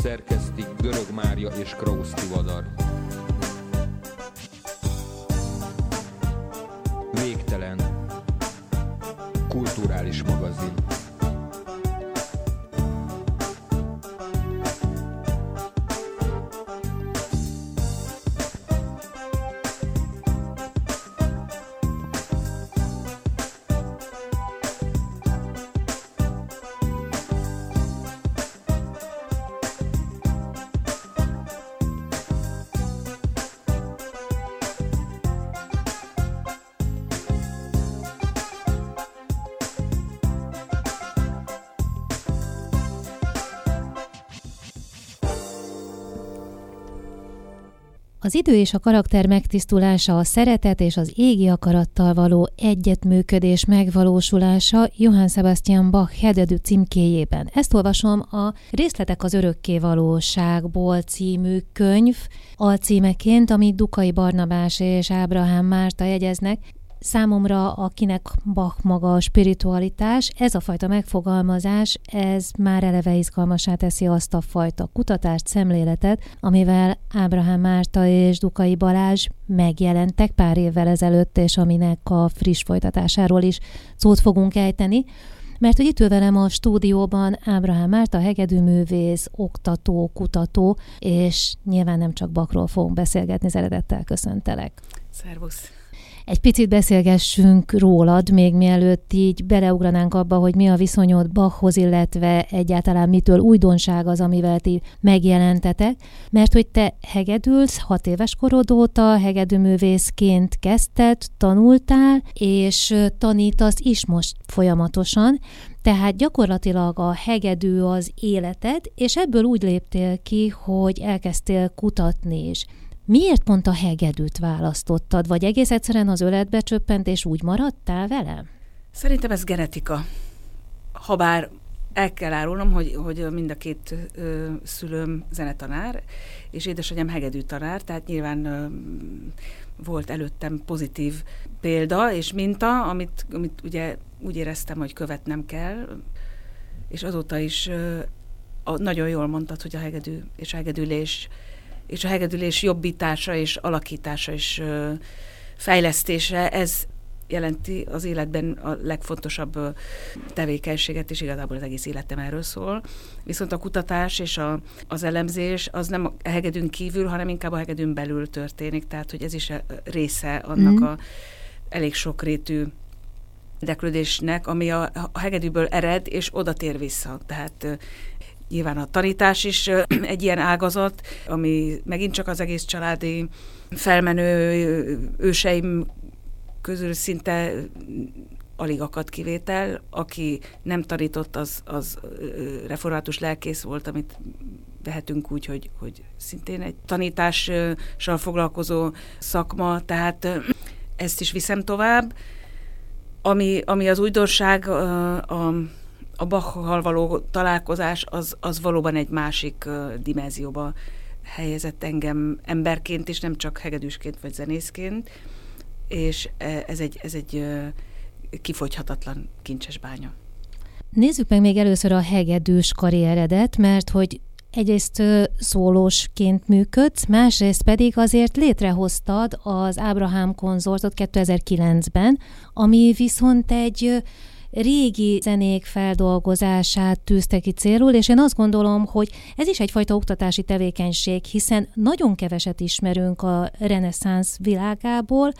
szerkesztik Görög Mária és Krausz Tivadar. Az idő és a karakter megtisztulása, a szeretet és az égi akarattal való egyetműködés megvalósulása Johann Sebastian Bach Hededű címkéjében. Ezt olvasom a Részletek az örökké valóságból című könyv alcímeként, amit Dukai Barnabás és Ábrahám Márta jegyeznek, Számomra, akinek Bach maga a spiritualitás, ez a fajta megfogalmazás, ez már eleve izgalmasá teszi azt a fajta kutatást, szemléletet, amivel Ábrahám Márta és Dukai Balázs megjelentek pár évvel ezelőtt, és aminek a friss folytatásáról is szót fogunk ejteni mert hogy itt ül velem a stúdióban Ábrahám Márta, hegedűművész, oktató, kutató, és nyilván nem csak Bakról fogunk beszélgetni, szeretettel köszöntelek. Szervusz! Egy picit beszélgessünk rólad, még mielőtt így beleugranánk abba, hogy mi a viszonyod Bachhoz, illetve egyáltalán mitől újdonság az, amivel ti megjelentetek, mert hogy te hegedülsz, hat éves korod óta hegedűművészként kezdted, tanultál, és tanítasz is most folyamatosan, tehát gyakorlatilag a hegedű az életed, és ebből úgy léptél ki, hogy elkezdtél kutatni is. Miért pont a hegedűt választottad, vagy egész egyszerűen az öletbe csöppent, és úgy maradtál vele? Szerintem ez genetika. Habár el kell árulnom, hogy, hogy mind a két ö, szülőm zenetanár, és édesanyám hegedű tanár, tehát nyilván ö, volt előttem pozitív példa és minta, amit, amit ugye úgy éreztem, hogy követnem kell, és azóta is ö, a, nagyon jól mondtad, hogy a hegedű és a hegedülés és a hegedülés jobbítása és alakítása és fejlesztése, ez jelenti az életben a legfontosabb tevékenységet, és igazából az egész életem erről szól. Viszont a kutatás és a, az elemzés az nem a hegedűn kívül, hanem inkább a hegedűn belül történik, tehát hogy ez is része annak mm. a elég sokrétű érdeklődésnek, ami a, hegedűből ered, és oda tér vissza. Tehát Nyilván a tanítás is egy ilyen ágazat, ami megint csak az egész családi felmenő őseim közül szinte alig akadt kivétel. Aki nem tanított, az, az református lelkész volt, amit vehetünk úgy, hogy, hogy szintén egy tanítással foglalkozó szakma, tehát ezt is viszem tovább. Ami, ami az újdonság, a, a a Bachal való találkozás az, az valóban egy másik dimenzióba helyezett engem emberként is, nem csak hegedűsként vagy zenészként, és ez egy, ez egy uh, kifogyhatatlan kincses bánya. Nézzük meg még először a hegedűs karrieredet, mert hogy egyrészt szólósként működsz, másrészt pedig azért létrehoztad az Ábrahám konzortot 2009-ben, ami viszont egy régi zenék feldolgozását tűzte ki célul, és én azt gondolom, hogy ez is egyfajta oktatási tevékenység, hiszen nagyon keveset ismerünk a reneszánsz világából,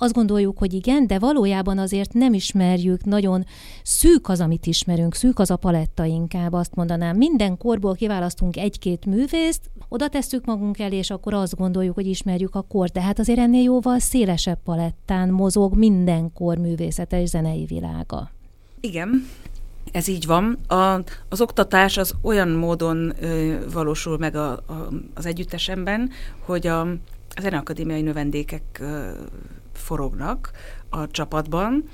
azt gondoljuk, hogy igen, de valójában azért nem ismerjük, nagyon szűk az, amit ismerünk, szűk az a paletta inkább, azt mondanám. Minden korból kiválasztunk egy-két művészt, oda tesszük magunk elé, és akkor azt gondoljuk, hogy ismerjük a kor, de hát azért ennél jóval szélesebb palettán mozog minden kor művészete és zenei világa. Igen, ez így van. A, az oktatás az olyan módon ö, valósul meg a, a, az együttesemben, hogy a, a zeneakadémiai növendékek ö, forognak a csapatban,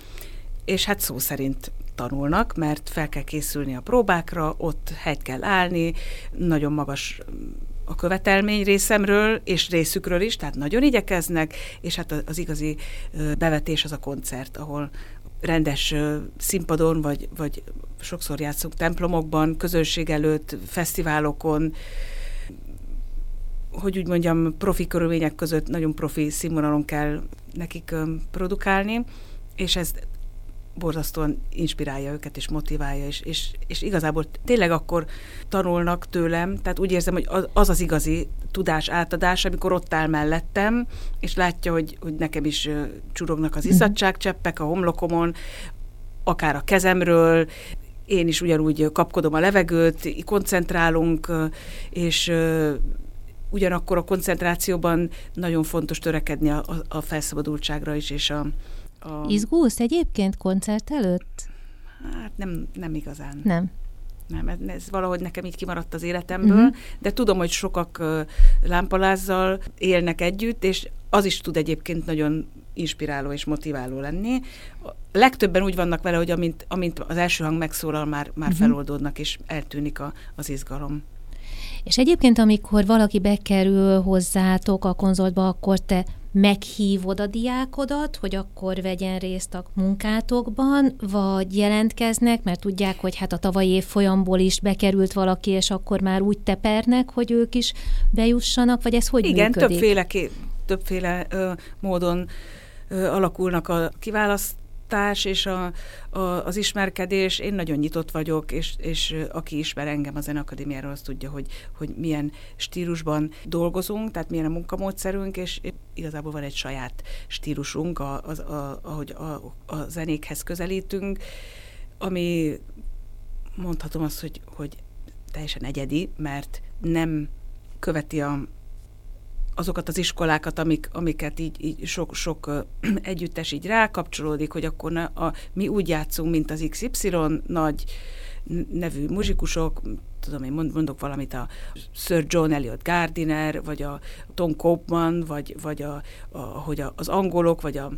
és hát szó szerint tanulnak, mert fel kell készülni a próbákra, ott helyt kell állni, nagyon magas a követelmény részemről, és részükről is, tehát nagyon igyekeznek, és hát az igazi bevetés az a koncert, ahol rendes színpadon, vagy, vagy sokszor játszunk templomokban, közönség előtt, fesztiválokon, hogy úgy mondjam, profi körülmények között nagyon profi színvonalon kell nekik produkálni, és ez borzasztóan inspirálja őket, és motiválja, és, és, és igazából tényleg akkor tanulnak tőlem, tehát úgy érzem, hogy az az, az igazi tudás átadás, amikor ott áll mellettem, és látja, hogy, hogy nekem is csurognak az mhm. izzadságcseppek a homlokomon, akár a kezemről, én is ugyanúgy kapkodom a levegőt, koncentrálunk, és ugyanakkor a koncentrációban nagyon fontos törekedni a, a felszabadultságra is, és a, a... Izgulsz egyébként koncert előtt? Hát nem, nem igazán. Nem. Nem, ez, ez valahogy nekem így kimaradt az életemből, uh-huh. de tudom, hogy sokak uh, lámpalázzal élnek együtt, és az is tud egyébként nagyon inspiráló és motiváló lenni. A legtöbben úgy vannak vele, hogy amint, amint az első hang megszólal, már, már uh-huh. feloldódnak, és eltűnik a, az izgalom. És egyébként, amikor valaki bekerül hozzátok a konzoltba, akkor te meghívod a diákodat, hogy akkor vegyen részt a munkátokban, vagy jelentkeznek, mert tudják, hogy hát a tavalyi év folyamból is bekerült valaki, és akkor már úgy tepernek, hogy ők is bejussanak, vagy ez hogy Igen, működik? többféle, többféle ö, módon ö, alakulnak a kiválaszt oktatás és a, a, az ismerkedés, én nagyon nyitott vagyok, és, és aki ismer engem a Zeneakadémiáról, az tudja, hogy, hogy milyen stílusban dolgozunk, tehát milyen a munkamódszerünk, és igazából van egy saját stílusunk, a, a, a, ahogy a, a zenékhez közelítünk, ami mondhatom azt, hogy, hogy teljesen egyedi, mert nem követi a azokat az iskolákat, amik, amiket így, így sok, sok együttes így rákapcsolódik, hogy akkor ne, a, mi úgy játszunk, mint az XY nagy nevű muzsikusok, tudom én mondok valamit, a Sir John Elliot Gardiner, vagy a Tom Copeman, vagy, vagy a, a, hogy a, az angolok, vagy a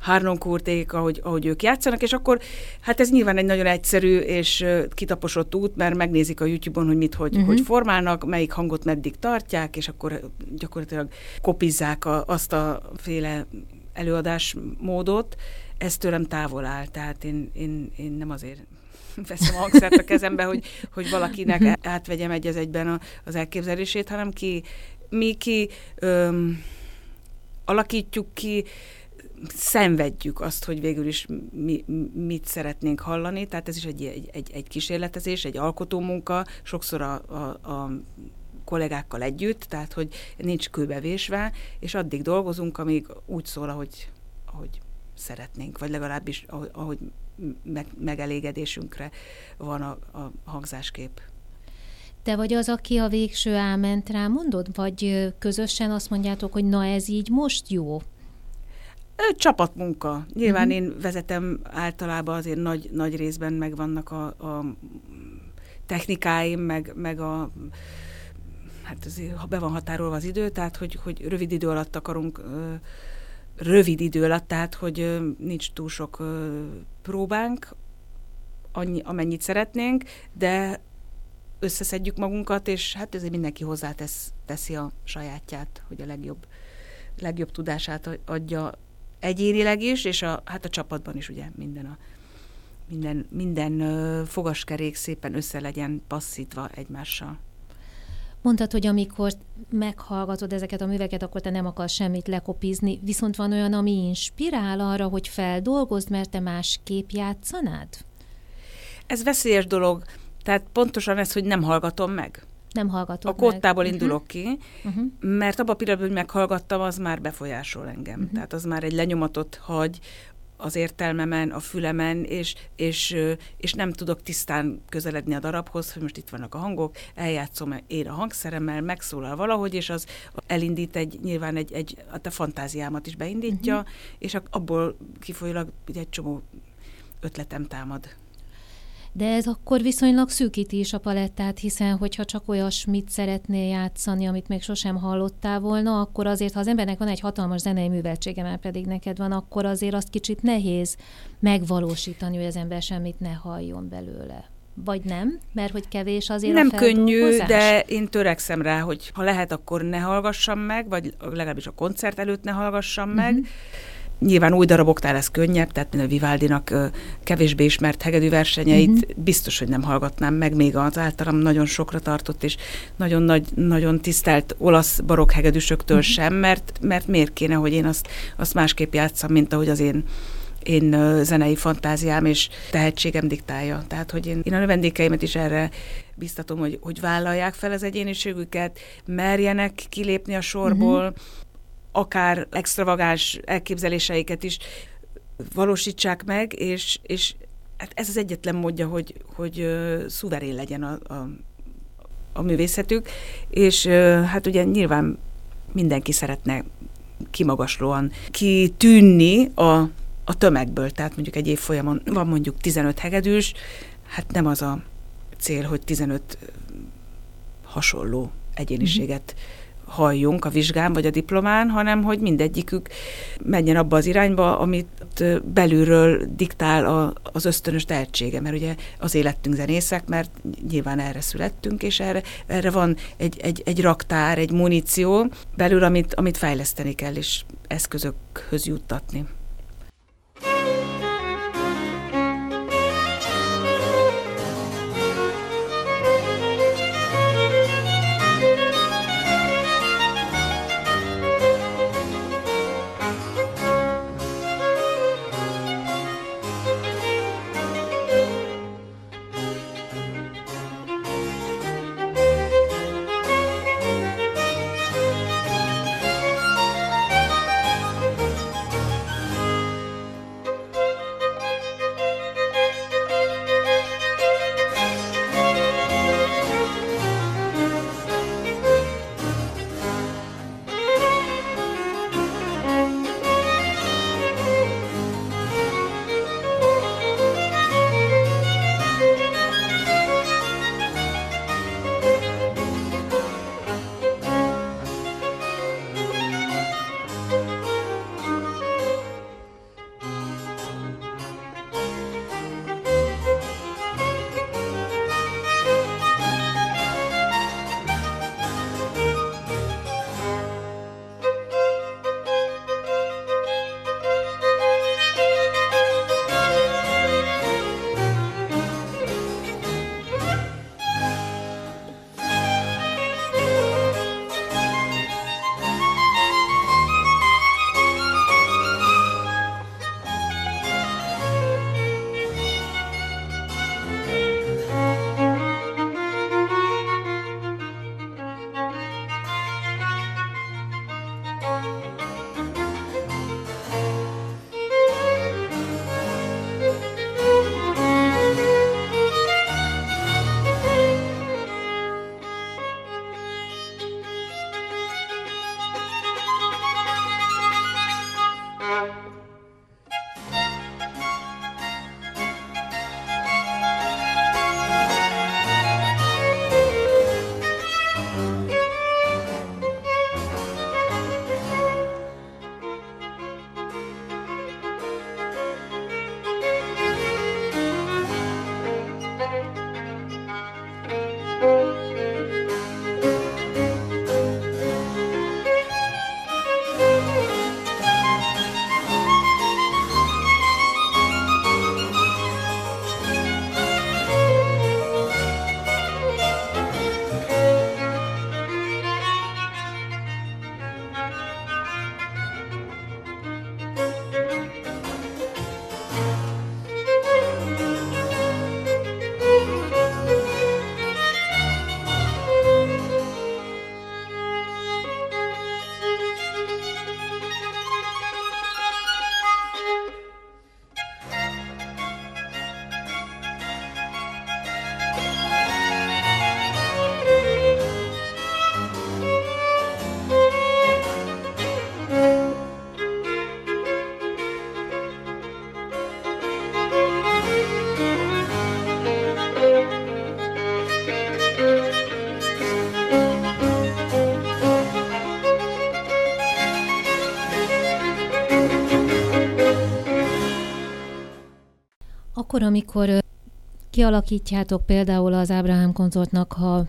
Harnoncourték, ahogy, ahogy ők játszanak, és akkor hát ez nyilván egy nagyon egyszerű és kitaposott út, mert megnézik a YouTube-on, hogy mit, hogy, uh-huh. hogy formálnak, melyik hangot meddig tartják, és akkor gyakorlatilag kopizzák a, azt a féle előadásmódot. Ez tőlem távol áll, tehát én, én, én nem azért veszem a hangszert a kezembe, hogy, hogy valakinek uh-huh. átvegyem egy az egyben a, az elképzelését, hanem ki, mi ki öm, alakítjuk ki, szenvedjük azt, hogy végül is mi, mit szeretnénk hallani, tehát ez is egy, egy, egy, egy kísérletezés, egy alkotómunka, sokszor a, a, a kollégákkal együtt, tehát hogy nincs kőbevésve, és addig dolgozunk, amíg úgy szól, ahogy, ahogy szeretnénk, vagy legalábbis ahogy, ahogy meg, megelégedésünkre van a, a hangzáskép. Te vagy az, aki a végső áment rá mondod, vagy közösen azt mondjátok, hogy na ez így most jó? Csapatmunka. Nyilván uh-huh. én vezetem általában azért nagy, nagy részben megvannak a, a technikáim, meg, meg a hát azért, ha be van határolva az idő, tehát hogy, hogy rövid idő alatt akarunk rövid idő alatt, tehát hogy nincs túl sok próbánk, annyi, amennyit szeretnénk, de összeszedjük magunkat, és hát ezért mindenki hozzátesz, teszi a sajátját, hogy a legjobb, legjobb tudását adja egyénileg is, és a, hát a csapatban is ugye minden a minden, minden ö, fogaskerék szépen össze legyen passzítva egymással. Mondtad, hogy amikor meghallgatod ezeket a műveket, akkor te nem akarsz semmit lekopizni, viszont van olyan, ami inspirál arra, hogy feldolgozd, mert te másképp játszanád? Ez veszélyes dolog. Tehát pontosan ez, hogy nem hallgatom meg. Nem hallgatod A kottából meg. indulok uh-huh. ki, uh-huh. mert abban a pillanatban, hogy meghallgattam, az már befolyásol engem. Uh-huh. Tehát az már egy lenyomatot hagy az értelmemen, a fülemen, és, és, és nem tudok tisztán közeledni a darabhoz, hogy most itt vannak a hangok, eljátszom én a hangszeremmel, megszólal valahogy, és az elindít egy, nyilván egy, egy a fantáziámat is beindítja, uh-huh. és abból kifolyólag egy csomó ötletem támad. De ez akkor viszonylag szűkíti is a palettát, hiszen hogyha csak olyasmit szeretnél játszani, amit még sosem hallottál volna, akkor azért, ha az embernek van egy hatalmas zenei műveltsége, már pedig neked van, akkor azért azt kicsit nehéz megvalósítani, hogy az ember semmit ne halljon belőle. Vagy nem? Mert hogy kevés azért Nem a könnyű, de én törekszem rá, hogy ha lehet, akkor ne hallgassam meg, vagy legalábbis a koncert előtt ne hallgassam uh-huh. meg. Nyilván új daraboknál ez könnyebb, tehát a Vivaldinak kevésbé ismert hegedű versenyeit uh-huh. biztos, hogy nem hallgatnám meg, még az általam nagyon sokra tartott és nagyon nagy, nagyon tisztelt olasz barokk hegedűsöktől uh-huh. sem, mert, mert miért kéne, hogy én azt, azt másképp játszam, mint ahogy az én én zenei fantáziám és tehetségem diktálja. Tehát, hogy én, én a növendékeimet is erre biztatom, hogy, hogy vállalják fel az egyéniségüket, merjenek kilépni a sorból, uh-huh. Akár extravagáns elképzeléseiket is valósítsák meg, és, és hát ez az egyetlen módja, hogy, hogy uh, szuverén legyen a, a, a művészetük, és uh, hát ugye nyilván mindenki szeretne kimagaslóan kitűnni a a tömegből, tehát mondjuk egy évfolyamon van mondjuk 15 hegedűs, hát nem az a cél, hogy 15 hasonló egyéniséget halljunk a vizsgán vagy a diplomán, hanem hogy mindegyikük menjen abba az irányba, amit belülről diktál a, az ösztönös tehetsége, mert ugye az életünk zenészek, mert nyilván erre születtünk, és erre, erre van egy, egy, egy raktár, egy muníció belül, amit, amit fejleszteni kell, és eszközökhöz juttatni. Akkor, amikor kialakítjátok például az Ábrahám konzortnak a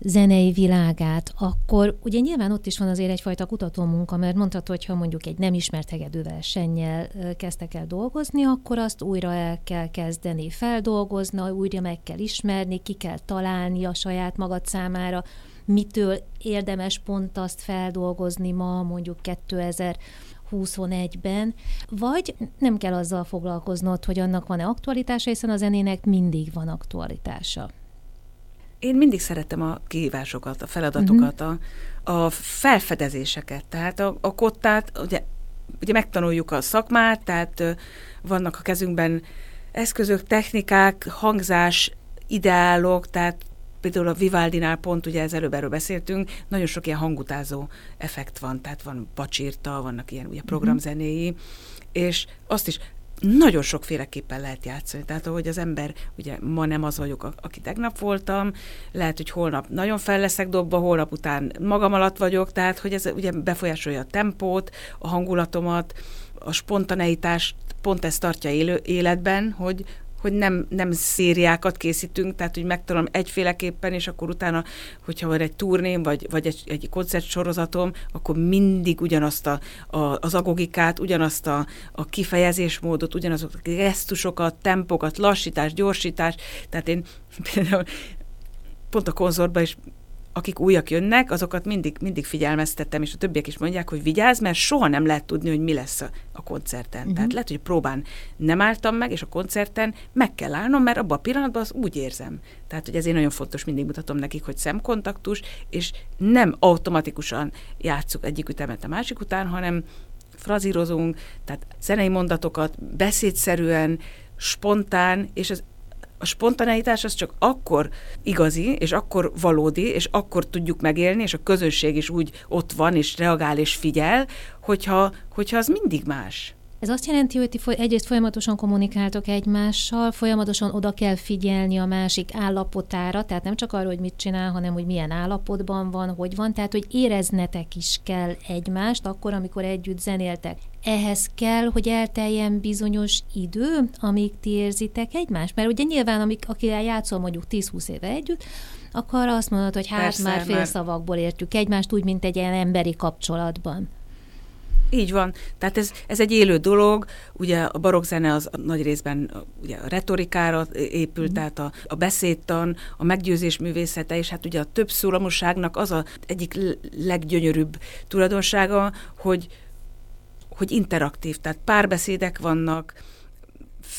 zenei világát, akkor ugye nyilván ott is van azért egyfajta kutatómunka, mert mondhatod, hogy ha mondjuk egy nem ismert hegedűvel sennyel kezdtek el dolgozni, akkor azt újra el kell kezdeni feldolgozni, újra meg kell ismerni, ki kell találni a saját magad számára, mitől érdemes pont azt feldolgozni ma, mondjuk 2021-ben, vagy nem kell azzal foglalkoznod, hogy annak van-e aktualitása, hiszen a zenének mindig van aktualitása. Én mindig szeretem a kihívásokat, a feladatokat, uh-huh. a, a felfedezéseket. Tehát a, a kottát, ugye, ugye megtanuljuk a szakmát, tehát vannak a kezünkben eszközök, technikák, hangzás, ideálok, tehát például a Vivaldinál pont, ugye ez előbb erről beszéltünk, nagyon sok ilyen hangutázó effekt van, tehát van bacsírta, vannak ilyen ugye programzenéi, és azt is nagyon sokféleképpen lehet játszani. Tehát ahogy az ember, ugye ma nem az vagyok, aki tegnap voltam, lehet, hogy holnap nagyon fel leszek dobva, holnap után magam alatt vagyok, tehát hogy ez ugye befolyásolja a tempót, a hangulatomat, a spontaneitást, pont ezt tartja élő, életben, hogy, hogy nem, nem szériákat készítünk, tehát hogy megtanulom egyféleképpen, és akkor utána, hogyha van egy turném, vagy, vagy egy, egy koncertsorozatom, akkor mindig ugyanazt a, a, az agogikát, ugyanazt a, a kifejezésmódot, ugyanazokat a gesztusokat, tempokat, lassítás, gyorsítás, tehát én például pont a konzortban is akik újak jönnek, azokat mindig, mindig figyelmeztettem, és a többiek is mondják, hogy vigyázz, mert soha nem lehet tudni, hogy mi lesz a, a koncerten. Uh-huh. Tehát lehet, hogy próbán nem álltam meg, és a koncerten meg kell állnom, mert abban a pillanatban az úgy érzem. Tehát, hogy ezért nagyon fontos, mindig mutatom nekik, hogy szemkontaktus, és nem automatikusan játszuk egyik ütemet a másik után, hanem frazírozunk, tehát zenei mondatokat beszédszerűen, spontán, és az a spontaneitás az csak akkor igazi, és akkor valódi, és akkor tudjuk megélni, és a közösség is úgy ott van, és reagál, és figyel, hogyha, hogyha az mindig más. Ez azt jelenti, hogy ti egyrészt folyamatosan kommunikáltok egymással, folyamatosan oda kell figyelni a másik állapotára, tehát nem csak arra, hogy mit csinál, hanem hogy milyen állapotban van, hogy van, tehát hogy éreznetek is kell egymást akkor, amikor együtt zenéltek. Ehhez kell, hogy elteljen bizonyos idő, amíg ti érzitek egymást, mert ugye nyilván, amik, akivel játszol mondjuk 10-20 éve együtt, akkor azt mondod, hogy hát Persze, már félszavakból értjük egymást, úgy, mint egy ilyen emberi kapcsolatban. Így van. Tehát ez, ez egy élő dolog. Ugye a barokkzene az nagy részben ugye a retorikára épült, mm. tehát a, a beszédtan, a meggyőzés művészete, és hát ugye a több szólamosságnak az a egyik leggyönyörűbb tulajdonsága, hogy, hogy interaktív, tehát párbeszédek vannak,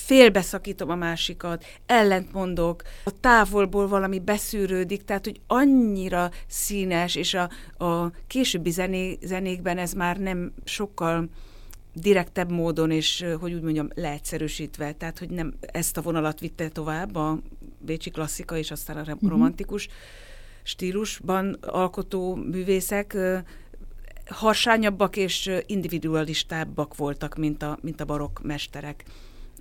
félbeszakítom a másikat, ellentmondok, a távolból valami beszűrődik, tehát hogy annyira színes, és a, a későbbi zené, zenékben ez már nem sokkal direktebb módon, és hogy úgy mondjam, leegyszerűsítve, tehát hogy nem ezt a vonalat vitte tovább a bécsi klasszika, és aztán a uh-huh. romantikus stílusban alkotó művészek, harsányabbak és individualistábbak voltak, mint a, mint a barokk mesterek.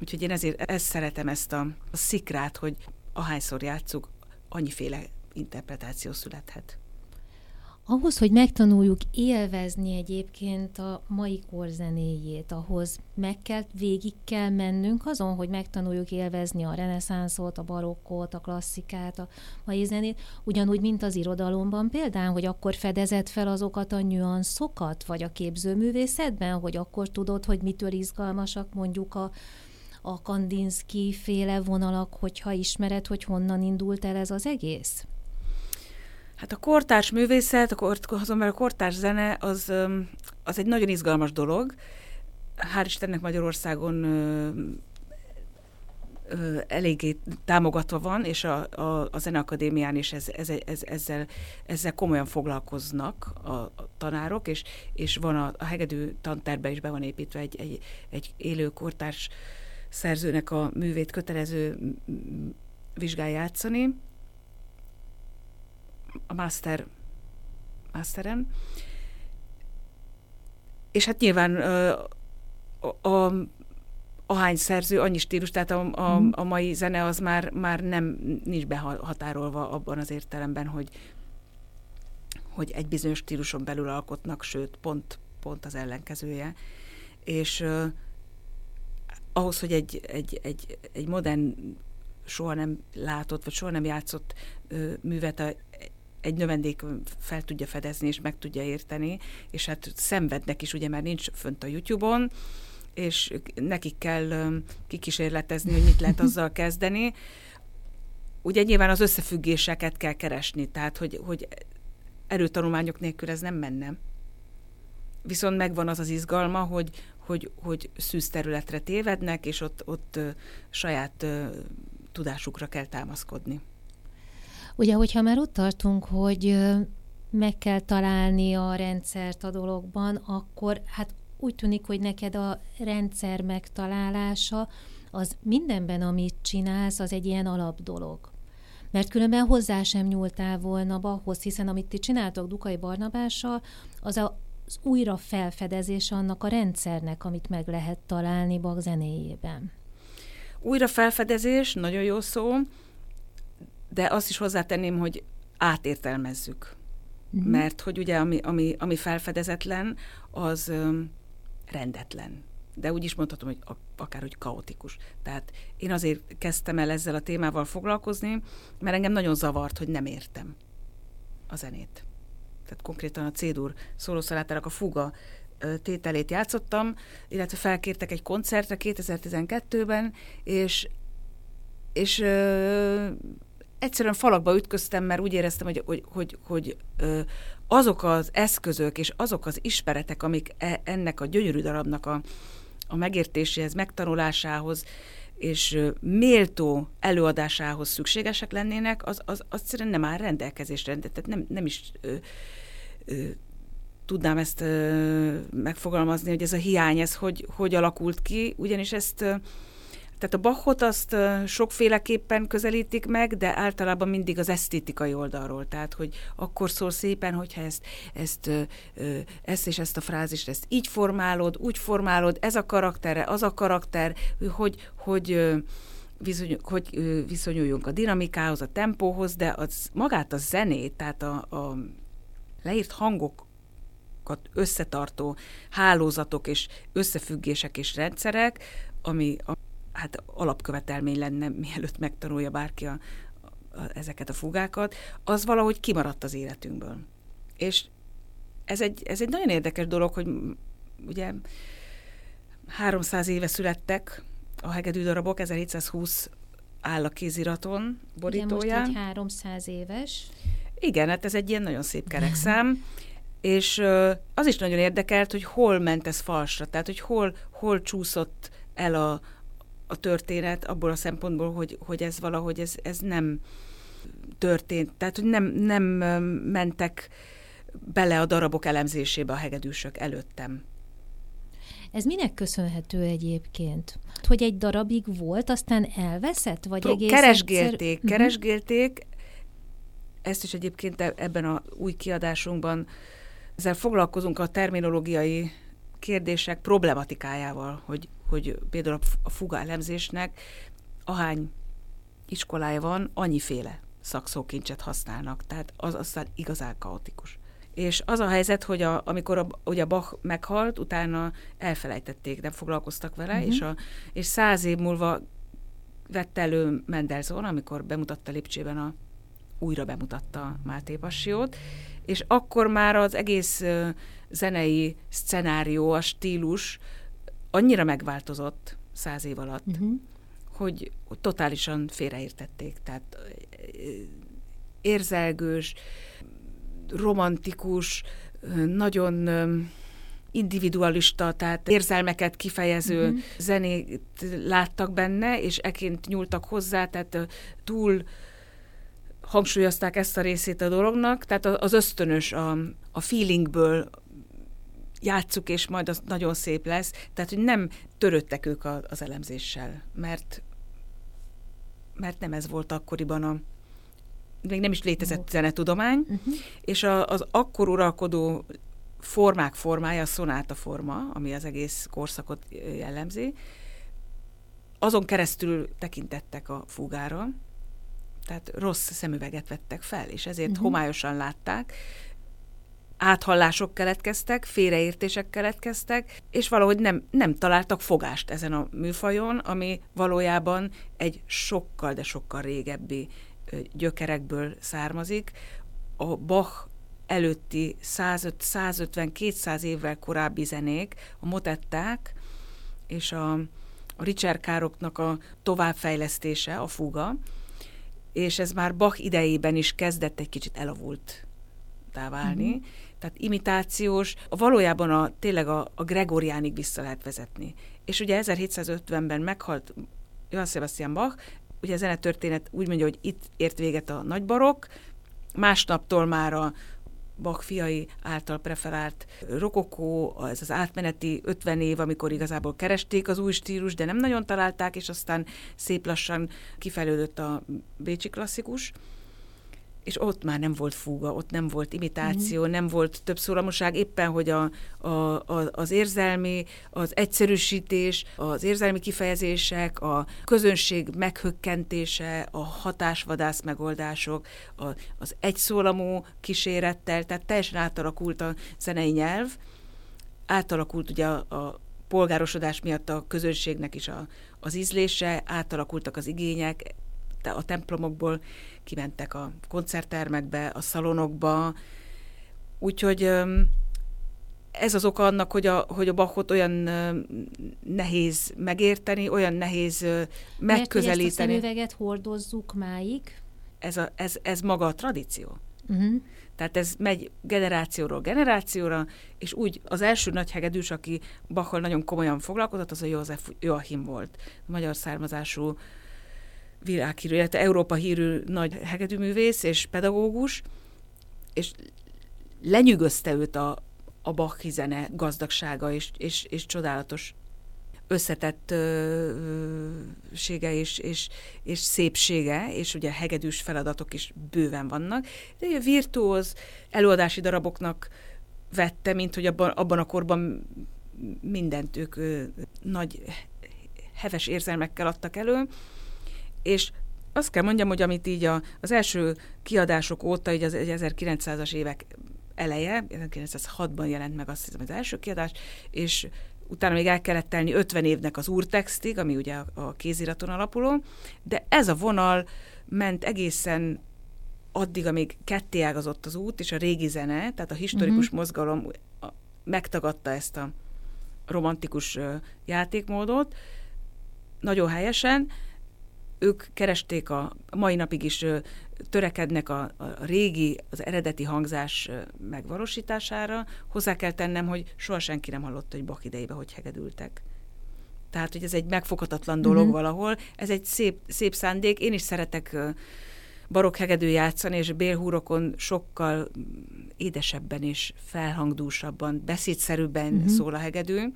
Úgyhogy én ezért ezt szeretem, ezt a, a szikrát, hogy ahányszor játszuk, annyiféle interpretáció születhet. Ahhoz, hogy megtanuljuk élvezni egyébként a mai kor zenéjét, ahhoz meg kell, végig kell mennünk azon, hogy megtanuljuk élvezni a reneszánszot, a barokkot, a klasszikát, a mai zenét, ugyanúgy, mint az irodalomban például, hogy akkor fedezett fel azokat a nüanszokat, vagy a képzőművészetben, hogy akkor tudod, hogy mitől izgalmasak mondjuk a, a Kandinsky féle vonalak, hogyha ismered, hogy honnan indult el ez az egész? Hát a kortárs művészet, a kort, azonban a kortárs zene az, az egy nagyon izgalmas dolog. Hál' Istennek Magyarországon eléggé támogatva van, és a, a, a Zeneakadémián is ez, ez, ez, ezzel, ezzel komolyan foglalkoznak a, a tanárok, és, és van a, a hegedű tanterbe is be van építve egy, egy, egy élő kortárs szerzőnek a művét kötelező vizsgál játszani, a master, masteren. És hát nyilván a, a, ahány szerző, annyi stílus, tehát a, a, mhm. a mai zene az már, már nem nincs behatárolva abban az értelemben, hogy, hogy egy bizonyos stíluson belül alkotnak, sőt, pont, pont az ellenkezője. És ahhoz, hogy egy, egy, egy, egy modern, soha nem látott, vagy soha nem játszott ö, művet a, egy növendék fel tudja fedezni, és meg tudja érteni, és hát szenvednek is, ugye, mert nincs fönt a YouTube-on, és nekik kell kikísérletezni, hogy mit lehet azzal kezdeni. Ugye nyilván az összefüggéseket kell keresni, tehát hogy, hogy erőtanulmányok nélkül ez nem menne. Viszont megvan az az izgalma, hogy, hogy, hogy szűz területre tévednek, és ott, ott saját tudásukra kell támaszkodni. Ugye, hogyha már ott tartunk, hogy meg kell találni a rendszert a dologban, akkor hát úgy tűnik, hogy neked a rendszer megtalálása az mindenben, amit csinálsz, az egy ilyen alap dolog. Mert különben hozzá sem nyúltál volna ahhoz, hiszen amit ti csináltok Dukai Barnabással, az a, az újra felfedezés annak a rendszernek, amit meg lehet találni Bach zenéjében. Újra felfedezés, nagyon jó szó, de azt is hozzátenném, hogy átértelmezzük. Uh-huh. Mert hogy ugye, ami, ami, ami felfedezetlen, az rendetlen. De úgy is mondhatom, hogy akár hogy kaotikus. Tehát én azért kezdtem el ezzel a témával foglalkozni, mert engem nagyon zavart, hogy nem értem a zenét. Tehát konkrétan a C-dur szólószalátának a fuga tételét játszottam, illetve felkértek egy koncertre 2012-ben, és, és ö, egyszerűen falakba ütköztem, mert úgy éreztem, hogy, hogy, hogy, hogy ö, azok az eszközök és azok az ismeretek, amik e, ennek a gyönyörű darabnak a, a megértéséhez, megtanulásához és méltó előadásához szükségesek lennének, az, az, az egyszerűen nem áll rendelkezésre. Tehát nem, nem is ö, ö, tudnám ezt ö, megfogalmazni, hogy ez a hiány, ez hogy, hogy alakult ki, ugyanis ezt ö, tehát a Bachot azt sokféleképpen közelítik meg, de általában mindig az esztétikai oldalról. Tehát, hogy akkor szól szépen, hogyha ezt, ezt, ezt és ezt a frázist, ezt így formálod, úgy formálod, ez a karaktere, az a karakter, hogy, hogy viszony, hogy viszonyuljunk a dinamikához, a tempóhoz, de az, magát a zenét, tehát a, a leírt hangok összetartó hálózatok és összefüggések és rendszerek, ami, hát alapkövetelmény lenne, mielőtt megtanulja bárki a, a, ezeket a fugákat, az valahogy kimaradt az életünkből. És ez egy, ez egy nagyon érdekes dolog, hogy ugye 300 éve születtek a hegedű darabok, 1720 áll a kéziraton borítóján. Ugye most 300 éves. Igen, hát ez egy ilyen nagyon szép kerekszám, és az is nagyon érdekelt, hogy hol ment ez falsra, tehát hogy hol, hol csúszott el a, a történet abból a szempontból, hogy, hogy ez valahogy ez, ez nem történt, tehát hogy nem, nem mentek bele a darabok elemzésébe a hegedűsök előttem. Ez minek köszönhető egyébként? Hogy egy darabig volt, aztán elveszett? Vagy Pro, egész keresgélték, egyszer... Mhm. keresgélték. Ezt is egyébként e- ebben a új kiadásunkban ezzel foglalkozunk a terminológiai kérdések problematikájával, hogy, hogy például a fuga elemzésnek ahány iskolája van, annyiféle szakszókincset használnak, tehát az aztán igazán kaotikus. És az a helyzet, hogy a, amikor a, ugye Bach meghalt, utána elfelejtették, nem foglalkoztak vele, uh-huh. és, a, és száz év múlva vette elő Mendelssohn, amikor bemutatta Lipcsében a újra bemutatta Máté Passiót, és akkor már az egész zenei szcenárió, a stílus annyira megváltozott száz év alatt, uh-huh. hogy totálisan félreértették. Tehát érzelgős, romantikus, nagyon individualista, tehát érzelmeket kifejező uh-huh. zenét láttak benne, és eként nyúltak hozzá, tehát túl hangsúlyozták ezt a részét a dolognak, tehát az ösztönös, a, a feelingből játsszuk, és majd az nagyon szép lesz. Tehát, hogy nem törődtek ők a, az elemzéssel, mert, mert nem ez volt akkoriban a még nem is létezett zenetudomány, uh-huh. és a, az akkor uralkodó formák formája, a szonáta forma, ami az egész korszakot jellemzi, azon keresztül tekintettek a fugára, tehát rossz szemüveget vettek fel, és ezért uh-huh. homályosan látták, áthallások keletkeztek, félreértések keletkeztek, és valahogy nem, nem találtak fogást ezen a műfajon, ami valójában egy sokkal, de sokkal régebbi gyökerekből származik. A Bach előtti 150-200 évvel korábbi zenék, a motetták és a, a Richard Károknak a továbbfejlesztése, a fuga, és ez már Bach idejében is kezdett egy kicsit elavult válni. Mm-hmm. Tehát imitációs, valójában a, tényleg a, a Gregoriánig vissza lehet vezetni. És ugye 1750-ben meghalt Johann Sebastian Bach, ugye a zenetörténet úgy mondja, hogy itt ért véget a nagy barokk, másnaptól már a Bach fiai által preferált rokokó, ez az átmeneti 50 év, amikor igazából keresték az új stílus, de nem nagyon találták, és aztán szép lassan kifejlődött a bécsi klasszikus és ott már nem volt fúga, ott nem volt imitáció, mm. nem volt több szólamoság, éppen, hogy a, a, a, az érzelmi, az egyszerűsítés, az érzelmi kifejezések, a közönség meghökkentése, a hatásvadász megoldások, a, az egyszólamú kísérettel, tehát teljesen átalakult a zenei nyelv, átalakult ugye a, a polgárosodás miatt a közönségnek is a, az ízlése, átalakultak az igények, a templomokból kimentek a koncerttermekbe, a szalonokba, úgyhogy ez az oka annak, hogy a, hogy a Bachot olyan nehéz megérteni, olyan nehéz megközelíteni. Mert, ezt a szemüveget hordozzuk máig? Ez, a, ez, ez maga a tradíció. Uh-huh. Tehát ez megy generációról generációra, és úgy az első nagy hegedűs, aki Bachol nagyon komolyan foglalkozott, az a József Joachim volt, magyar származású világhírű, illetve Európa hírű nagy hegedűművész és pedagógus, és lenyűgözte őt a, a Bach zene gazdagsága és, és, és csodálatos összetettsége és, és, és szépsége, és ugye hegedűs feladatok is bőven vannak, de a virtuóz előadási daraboknak vette, mint hogy abban, abban a korban mindent ők ö, nagy heves érzelmekkel adtak elő, és azt kell mondjam, hogy amit így a, az első kiadások óta, így az 1900-as évek eleje, 1906-ban jelent meg azt hiszem az első kiadás, és utána még el kellett telni 50 évnek az úrtextig, ami ugye a, a kéziraton alapuló, de ez a vonal ment egészen addig, amíg ketté ágazott az út, és a régi zene, tehát a historikus uh-huh. mozgalom megtagadta ezt a romantikus játékmódot, nagyon helyesen, ők keresték a, mai napig is törekednek a, a régi, az eredeti hangzás megvalósítására. Hozzá kell tennem, hogy soha senki nem hallott, hogy Bach idejébe hogy hegedültek. Tehát, hogy ez egy megfoghatatlan dolog uh-huh. valahol. Ez egy szép, szép szándék. Én is szeretek barokk hegedű játszani, és bélhúrokon sokkal édesebben és felhangdúsabban, beszédszerűbben uh-huh. szól a hegedű,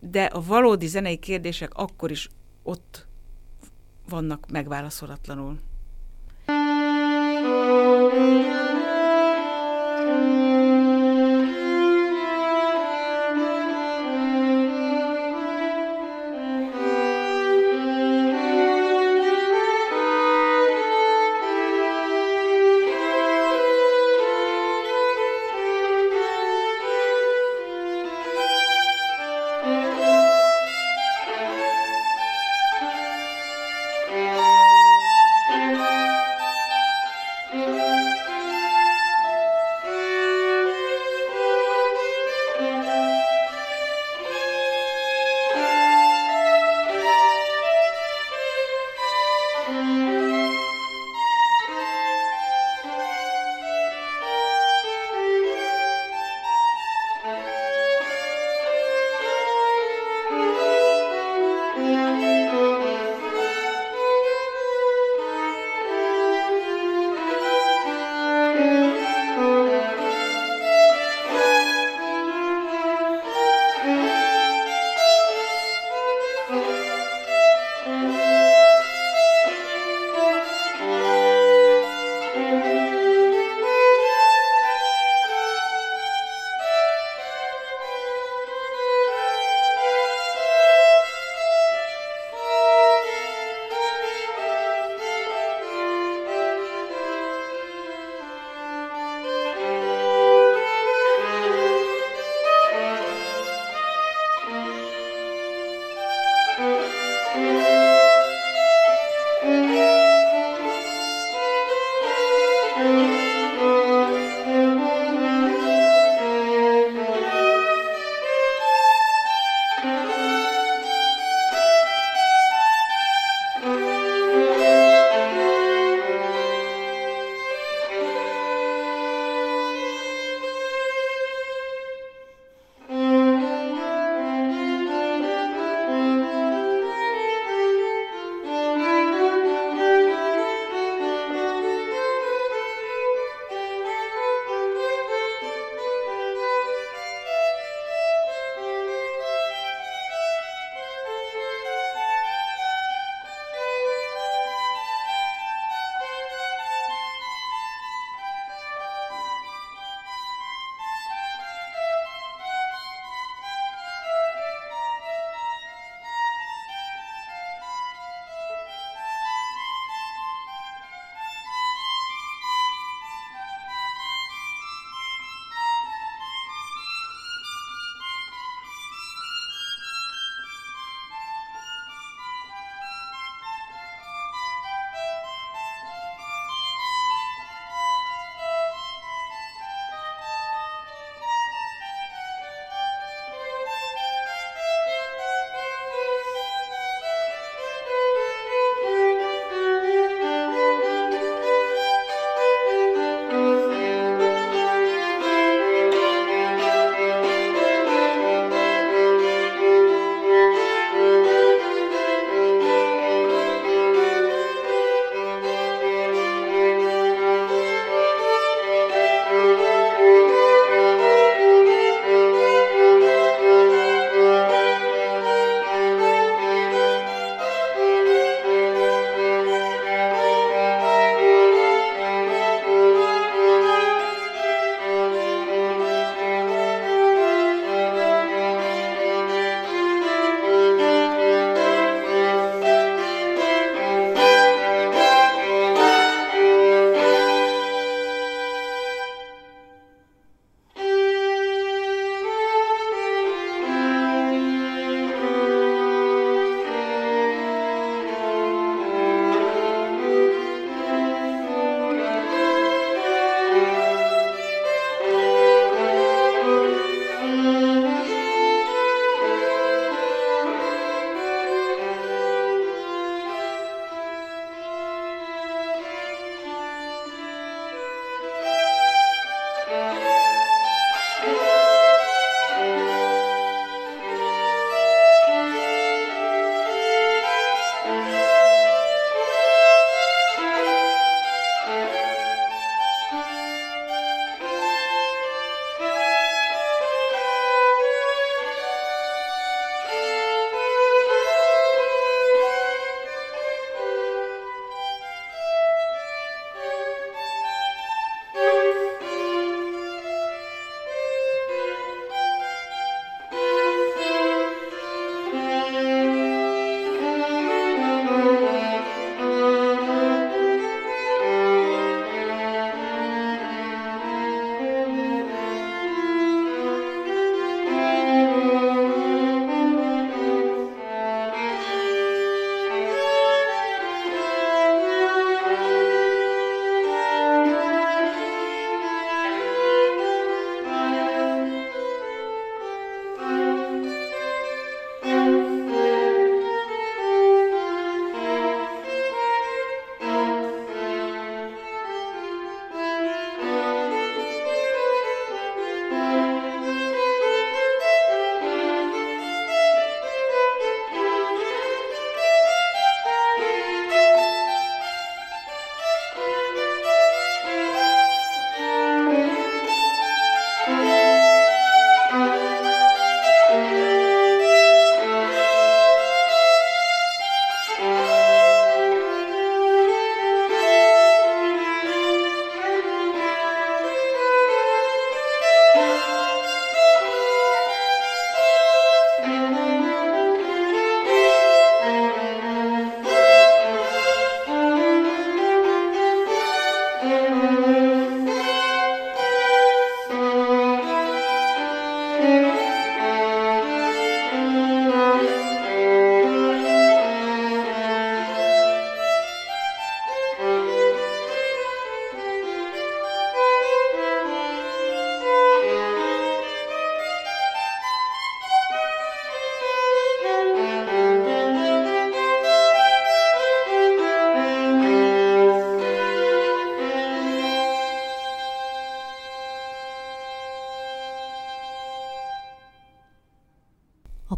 de a valódi zenei kérdések akkor is ott vannak megválaszolatlanul.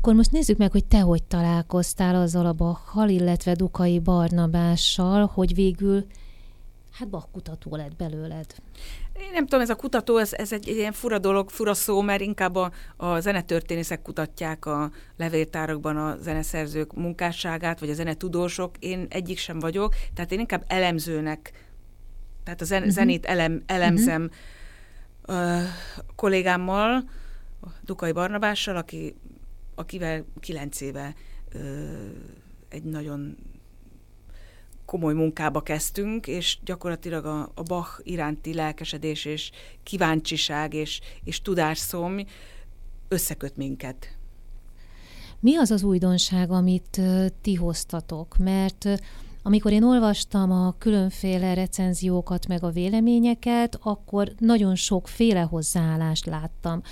Akkor most nézzük meg, hogy te hogy találkoztál azzal a Bachal, illetve Dukai Barnabással, hogy végül hát Bach kutató lett belőled. Én nem tudom, ez a kutató, ez, ez egy, egy ilyen fura dolog, fura szó, mert inkább a, a zenetörténészek kutatják a levéltárakban a zeneszerzők munkásságát, vagy a zenetudósok. Én egyik sem vagyok, tehát én inkább elemzőnek, tehát a zen, uh-huh. zenét elem, elemzem uh-huh. uh, kollégámmal, Dukai Barnabással, aki, akivel kilenc éve uh, egy nagyon komoly munkába kezdtünk, és gyakorlatilag a, a Bach iránti lelkesedés és kíváncsiság és, és tudásszomj összeköt minket. Mi az az újdonság, amit ti hoztatok? Mert amikor én olvastam a különféle recenziókat, meg a véleményeket, akkor nagyon sokféle hozzáállást láttam.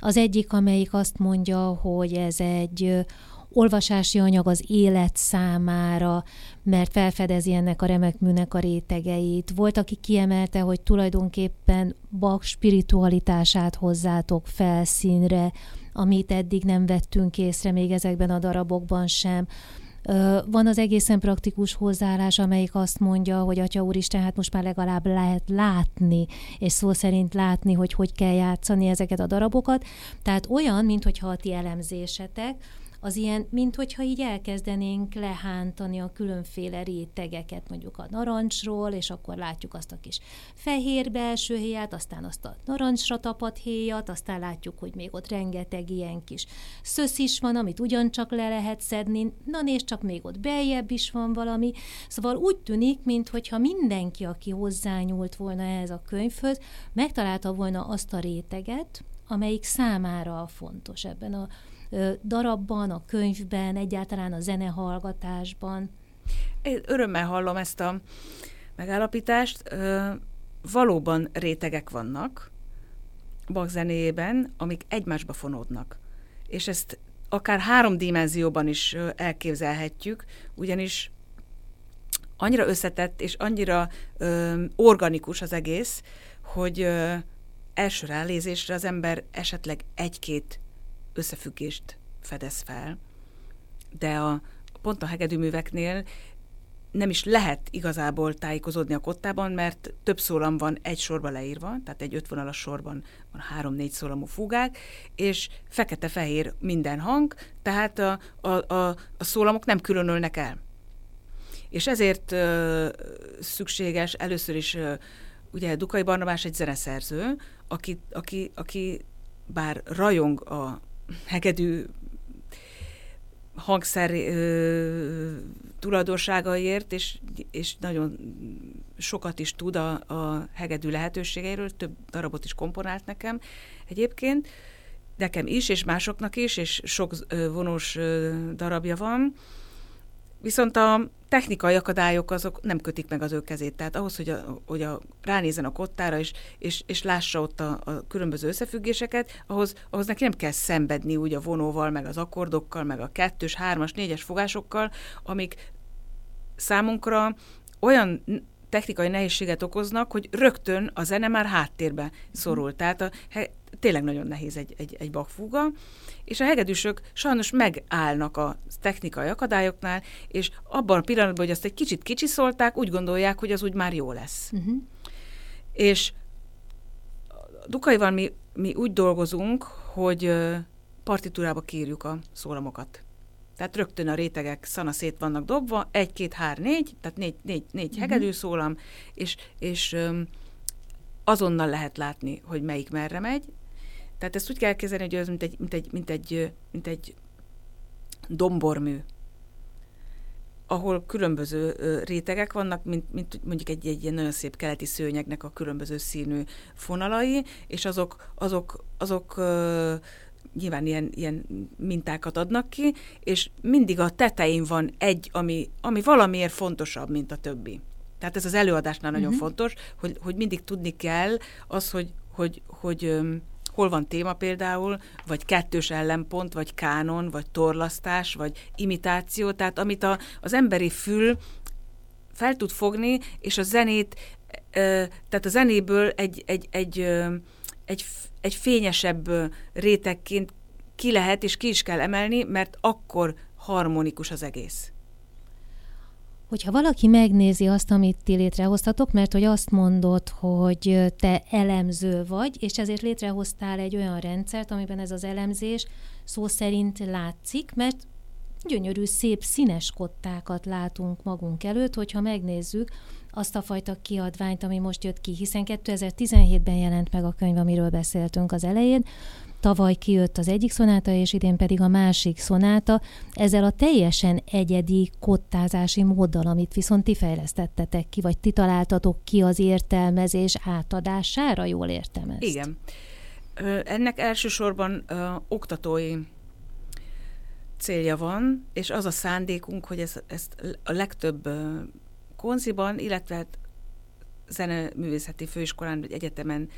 Az egyik, amelyik azt mondja, hogy ez egy olvasási anyag az élet számára, mert felfedezi ennek a remek műnek a rétegeit. Volt, aki kiemelte, hogy tulajdonképpen Bach spiritualitását hozzátok felszínre, amit eddig nem vettünk észre még ezekben a darabokban sem. Van az egészen praktikus hozzáállás, amelyik azt mondja, hogy Atya Úristen, hát most már legalább lehet látni, és szó szerint látni, hogy hogy kell játszani ezeket a darabokat. Tehát olyan, mintha a ti elemzésetek, az ilyen, mint hogyha így elkezdenénk lehántani a különféle rétegeket, mondjuk a narancsról, és akkor látjuk azt a kis fehér belső héját, aztán azt a narancsra tapadt héjat, aztán látjuk, hogy még ott rengeteg ilyen kis szösz is van, amit ugyancsak le lehet szedni, na nézd, csak még ott beljebb is van valami. Szóval úgy tűnik, mintha mindenki, aki hozzányúlt volna ehhez a könyvhöz, megtalálta volna azt a réteget, amelyik számára fontos ebben a darabban, a könyvben, egyáltalán a zenehallgatásban? Én örömmel hallom ezt a megállapítást. Valóban rétegek vannak Bach zenéjében, amik egymásba fonódnak. És ezt akár három dimenzióban is elképzelhetjük, ugyanis annyira összetett és annyira organikus az egész, hogy első rálézésre az ember esetleg egy-két összefüggést fedez fel, de a, pont a hegedűműveknél nem is lehet igazából tájékozódni a kottában, mert több szólam van egy sorba leírva, tehát egy ötvonalas sorban van három-négy szólamú fúgák, és fekete-fehér minden hang, tehát a, a, a, a szólamok nem különölnek el. És ezért ö, szükséges először is, ö, ugye Dukai Barnabás egy zeneszerző, aki, aki, aki bár rajong a hegedű hangszer tulajdonságaiért, és, és nagyon sokat is tud a, a hegedű lehetőségeiről, több darabot is komponált nekem egyébként, nekem is, és másoknak is, és sok ö, vonós ö, darabja van, Viszont a technikai akadályok azok nem kötik meg az ő kezét. Tehát ahhoz, hogy, a, hogy a, ránézzen a kottára, és, és, és lássa ott a, a különböző összefüggéseket, ahhoz, ahhoz neki nem kell szenvedni úgy a vonóval, meg az akkordokkal, meg a kettős, hármas, négyes fogásokkal, amik számunkra olyan technikai nehézséget okoznak, hogy rögtön a zene már háttérbe szorul. Tehát a, tényleg nagyon nehéz egy, egy, egy bakfúga, és a hegedűsök sajnos megállnak a technikai akadályoknál, és abban a pillanatban, hogy azt egy kicsit kicsiszolták, úgy gondolják, hogy az úgy már jó lesz. Uh-huh. És Dukaival mi, mi úgy dolgozunk, hogy partitúrába kírjuk a szólamokat. Tehát rögtön a rétegek szana szét vannak dobva, egy, két, hár, négy, tehát négy, négy, négy uh-huh. hegedű szólam, és, és azonnal lehet látni, hogy melyik merre megy. Tehát ezt úgy kell kezdeni, hogy ez mint egy, mint egy, mint egy, mint egy dombormű, ahol különböző rétegek vannak, mint, mint mondjuk egy, egy ilyen nagyon szép keleti szőnyegnek a különböző színű fonalai, és azok, azok, azok nyilván ilyen, ilyen mintákat adnak ki, és mindig a tetején van egy, ami, ami valamiért fontosabb, mint a többi. Tehát ez az előadásnál nagyon uh-huh. fontos, hogy, hogy mindig tudni kell az, hogy, hogy, hogy öm, hol van téma például, vagy kettős ellenpont, vagy kánon, vagy torlasztás, vagy imitáció, tehát amit a, az emberi fül fel tud fogni, és a zenét, tehát a zenéből egy, egy, egy, egy egy fényesebb rétegként ki lehet és ki is kell emelni, mert akkor harmonikus az egész. Hogyha valaki megnézi azt, amit ti létrehoztatok, mert hogy azt mondod, hogy te elemző vagy, és ezért létrehoztál egy olyan rendszert, amiben ez az elemzés szó szerint látszik, mert gyönyörű, szép, színes kottákat látunk magunk előtt, hogyha megnézzük azt a fajta kiadványt, ami most jött ki, hiszen 2017-ben jelent meg a könyv, amiről beszéltünk az elején, Tavaly kijött az egyik szonáta, és idén pedig a másik szonáta, ezzel a teljesen egyedi kottázási móddal, amit viszont ti fejlesztettetek ki, vagy ti találtatok ki az értelmezés átadására, jól értem ezt? Igen. Ennek elsősorban ö, oktatói célja van, és az a szándékunk, hogy ez, ezt a legtöbb konziban, illetve hát zeneművészeti főiskolán vagy egyetemen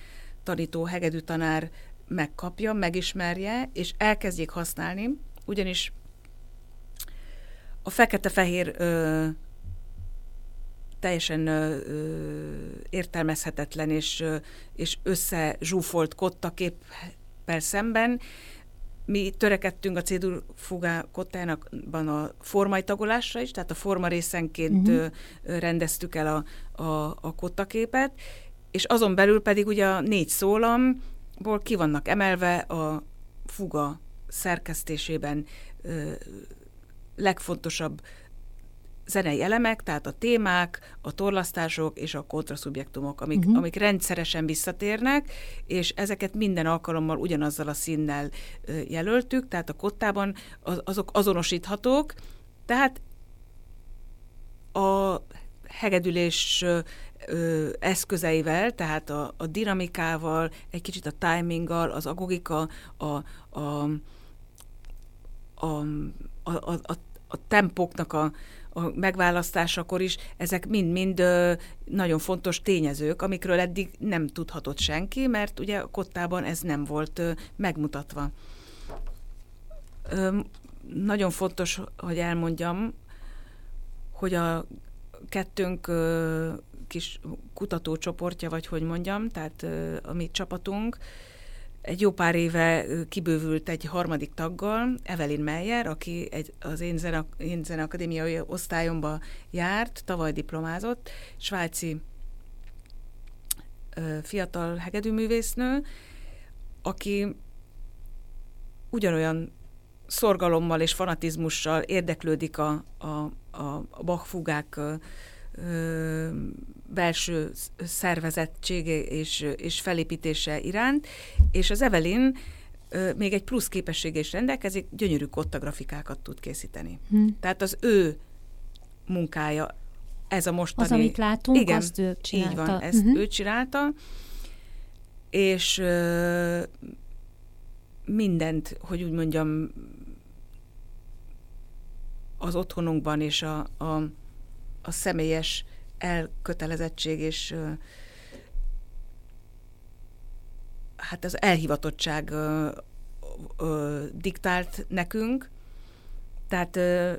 tanító hegedű tanár megkapja, megismerje, és elkezdjék használni, ugyanis a fekete-fehér ö, teljesen ö, értelmezhetetlen és, ö, és összezsúfolt kottaképpel szemben mi törekedtünk a cédur fugá kottájának a formai tagolásra is, tehát a forma részenként uh-huh. rendeztük el a, a, a kottaképet, és azon belül pedig ugye a négy szólam, ból ki vannak emelve a fuga szerkesztésében ö, legfontosabb zenei elemek, tehát a témák, a torlasztások és a kontraszubjektumok, amik, uh-huh. amik rendszeresen visszatérnek, és ezeket minden alkalommal ugyanazzal a színnel ö, jelöltük, tehát a kottában az, azok azonosíthatók, tehát hegedülés eszközeivel, tehát a, a dinamikával, egy kicsit a timinggal, az agogika, a, a, a, a, a, a, a tempóknak a, a megválasztásakor is, ezek mind-mind nagyon fontos tényezők, amikről eddig nem tudhatott senki, mert ugye a kottában ez nem volt ö, megmutatva. Ö, nagyon fontos, hogy elmondjam, hogy a kettőnk ö, kis kutatócsoportja, vagy hogy mondjam, tehát a mi csapatunk, egy jó pár éve kibővült egy harmadik taggal, Evelyn Meyer, aki egy, az én, zene, én zeneakadémiai osztályomba járt, tavaly diplomázott, svájci ö, fiatal hegedűművésznő, aki ugyanolyan szorgalommal és fanatizmussal érdeklődik a, a, a, a Bach belső szervezettsége és, és felépítése iránt, és az Evelyn még egy plusz képessége is rendelkezik, gyönyörű kottagrafikákat tud készíteni. Hmm. Tehát az ő munkája, ez a mostani... Az, amit látunk, igen, azt ő csinálta. Így van, ezt uh-huh. ő csinálta, és ö, mindent, hogy úgy mondjam, az otthonunkban és a, a, a személyes elkötelezettség és hát az elhivatottság ö, ö, diktált nekünk, tehát ö,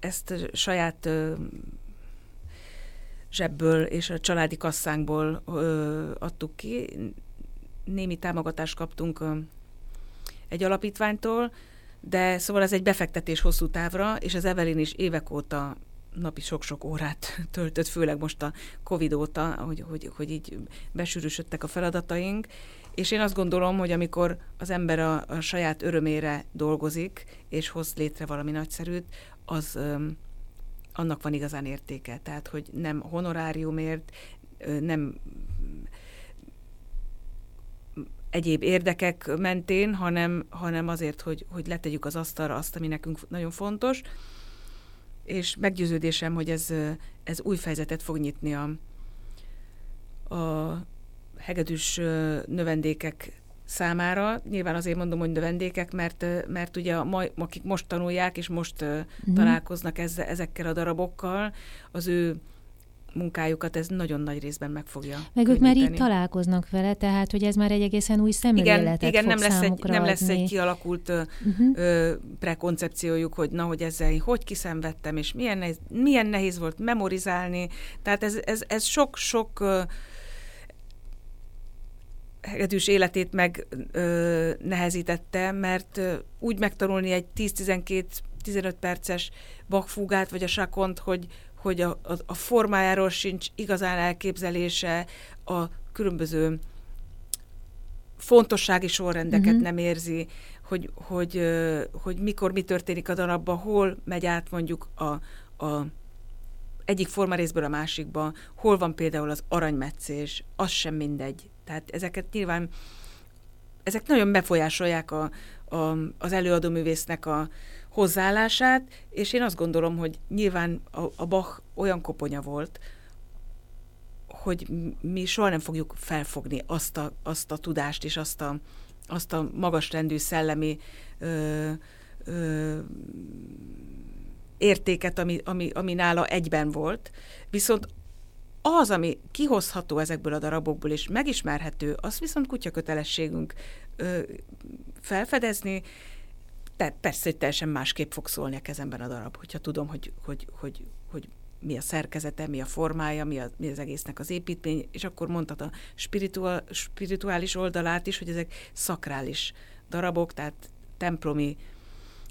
ezt saját ö, zsebből és a családi kasszánkból ö, adtuk ki. Némi támogatást kaptunk ö, egy alapítványtól, de szóval ez egy befektetés hosszú távra, és az Evelyn is évek óta napi sok-sok órát töltött, főleg most a Covid óta, hogy, hogy, hogy így besűrűsödtek a feladataink, és én azt gondolom, hogy amikor az ember a, a saját örömére dolgozik, és hoz létre valami nagyszerűt, az öm, annak van igazán értéke. Tehát, hogy nem honoráriumért, nem egyéb érdekek mentén, hanem, hanem azért, hogy, hogy letegyük az asztalra azt, ami nekünk nagyon fontos, és meggyőződésem, hogy ez, ez új fejezetet fog nyitni a, a hegedűs növendékek számára. Nyilván azért mondom, hogy növendékek, mert, mert ugye a mai, akik most tanulják, és most mm. találkoznak ezzel, ezekkel a darabokkal, az ő munkájukat ez nagyon nagy részben meg fogja Meg ők már így találkoznak vele, tehát hogy ez már egy egészen új szemléletet igen, igen, fog nem lesz egy, nem adni. lesz egy kialakult uh-huh. ö, prekoncepciójuk, hogy na, hogy ezzel hogy kiszenvedtem, és milyen nehéz, milyen nehéz volt memorizálni. Tehát ez, ez, ez sok-sok hegedűs életét meg ö, nehezítette, mert ö, úgy megtanulni egy 10-12-15 perces bakfúgát, vagy a sakont, hogy, hogy a, a, a formájáról sincs igazán elképzelése, a különböző fontossági sorrendeket uh-huh. nem érzi, hogy, hogy, hogy mikor mi történik a darabban, hol megy át mondjuk a, a egyik formarészből a másikba, hol van például az aranymetszés, az sem mindegy. Tehát ezeket nyilván, ezek nagyon befolyásolják a, a, az előadóművésznek a hozzáállását, és én azt gondolom, hogy nyilván a, a Bach olyan koponya volt, hogy mi soha nem fogjuk felfogni azt a, azt a tudást és azt a, azt a magas rendű szellemi ö, ö, értéket, ami, ami, ami nála egyben volt. Viszont az, ami kihozható ezekből a darabokból, és megismerhető, az viszont kutya kötelességünk ö, felfedezni, de persze, hogy teljesen másképp fog szólni a kezemben a darab, hogyha tudom, hogy, hogy, hogy, hogy mi a szerkezete, mi a formája, mi, a, mi az egésznek az építmény, és akkor mondtad a spiritual, spirituális oldalát is, hogy ezek szakrális darabok, tehát templomi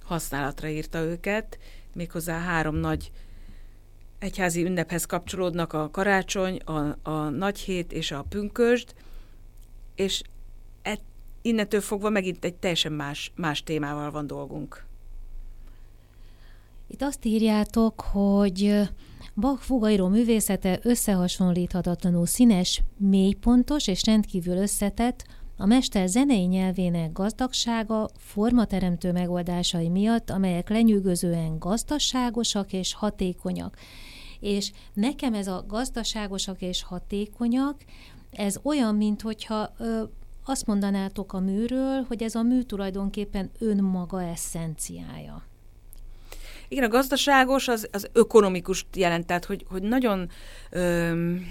használatra írta őket, méghozzá három nagy egyházi ünnephez kapcsolódnak a karácsony, a, a nagyhét és a pünkösd, és et, innentől fogva megint egy teljesen más, más témával van dolgunk. Itt azt írjátok, hogy Bach fogairó művészete összehasonlíthatatlanul színes, mélypontos és rendkívül összetett, a mester zenei nyelvének gazdagsága formateremtő megoldásai miatt, amelyek lenyűgözően gazdaságosak és hatékonyak. És nekem ez a gazdaságosak és hatékonyak, ez olyan, mint hogyha ö, azt mondanátok a műről, hogy ez a mű tulajdonképpen önmaga eszenciája. Igen, a gazdaságos az, az ökonomikus jelent, tehát hogy, hogy nagyon öm,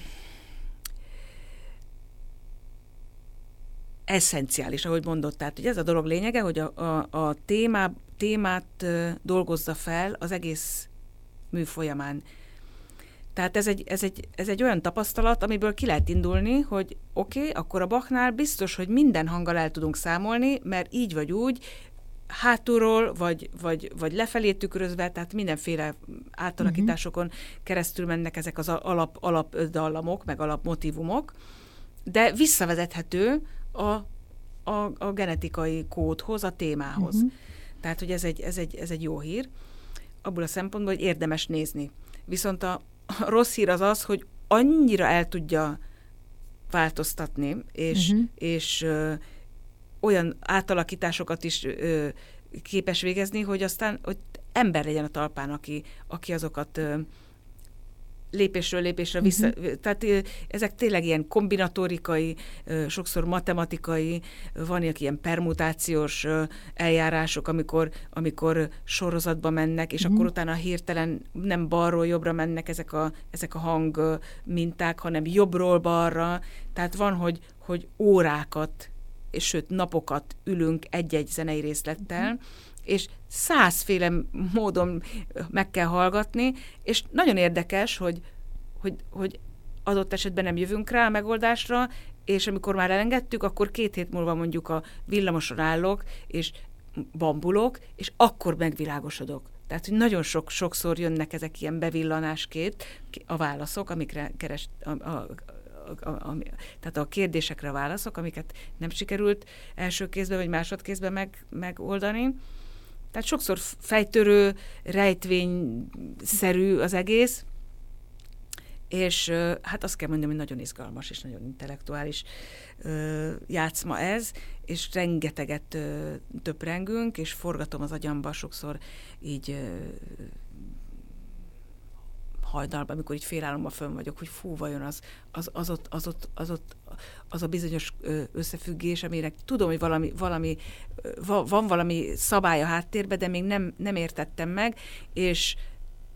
eszenciális, ahogy mondott. Tehát hogy ez a dolog lényege, hogy a, a, a témá, témát dolgozza fel az egész mű folyamán. Tehát ez egy, ez, egy, ez egy olyan tapasztalat, amiből ki lehet indulni, hogy oké, okay, akkor a Bachnál biztos, hogy minden hanggal el tudunk számolni, mert így vagy úgy hátulról, vagy, vagy, vagy lefelé tükrözve, tehát mindenféle átalakításokon uh-huh. keresztül mennek ezek az alap, alap dallamok, meg alapmotívumok, de visszavezethető a, a, a genetikai kódhoz, a témához. Uh-huh. Tehát, hogy ez egy, ez, egy, ez egy jó hír, abból a szempontból, hogy érdemes nézni. Viszont a, a rossz hír az az, hogy annyira el tudja változtatni, és, uh-huh. és olyan átalakításokat is ö, képes végezni, hogy aztán hogy ember legyen a talpán, aki, aki azokat ö, lépésről lépésre uh-huh. vissza. Tehát ezek tényleg ilyen kombinatorikai, sokszor matematikai, van ilyen permutációs eljárások, amikor, amikor sorozatba mennek, és uh-huh. akkor utána hirtelen nem balról jobbra mennek ezek a, ezek a hang minták, hanem jobbról balra. Tehát van, hogy, hogy órákat és sőt napokat ülünk egy-egy zenei részlettel, és százféle módon meg kell hallgatni, és nagyon érdekes, hogy, hogy, hogy adott esetben nem jövünk rá a megoldásra, és amikor már elengedtük, akkor két hét múlva mondjuk a villamoson állok, és bambulok, és akkor megvilágosodok. Tehát, hogy nagyon sok, sokszor jönnek ezek ilyen bevillanásként a válaszok, amikre keres, a, a, a, a, tehát a kérdésekre a válaszok, amiket nem sikerült első kézben vagy másodkézben meg, megoldani. Tehát sokszor fejtörő, rejtvényszerű az egész, és hát azt kell mondani, hogy nagyon izgalmas és nagyon intellektuális játszma ez, és rengeteget töprengünk, és forgatom az agyamba sokszor így hajnalban, amikor így félálomban fönn vagyok, hogy fú, vajon az, az, az, ott, az, ott, az, ott, az a bizonyos összefüggés, amire tudom, hogy valami, valami van valami szabály a háttérben, de még nem, nem értettem meg, és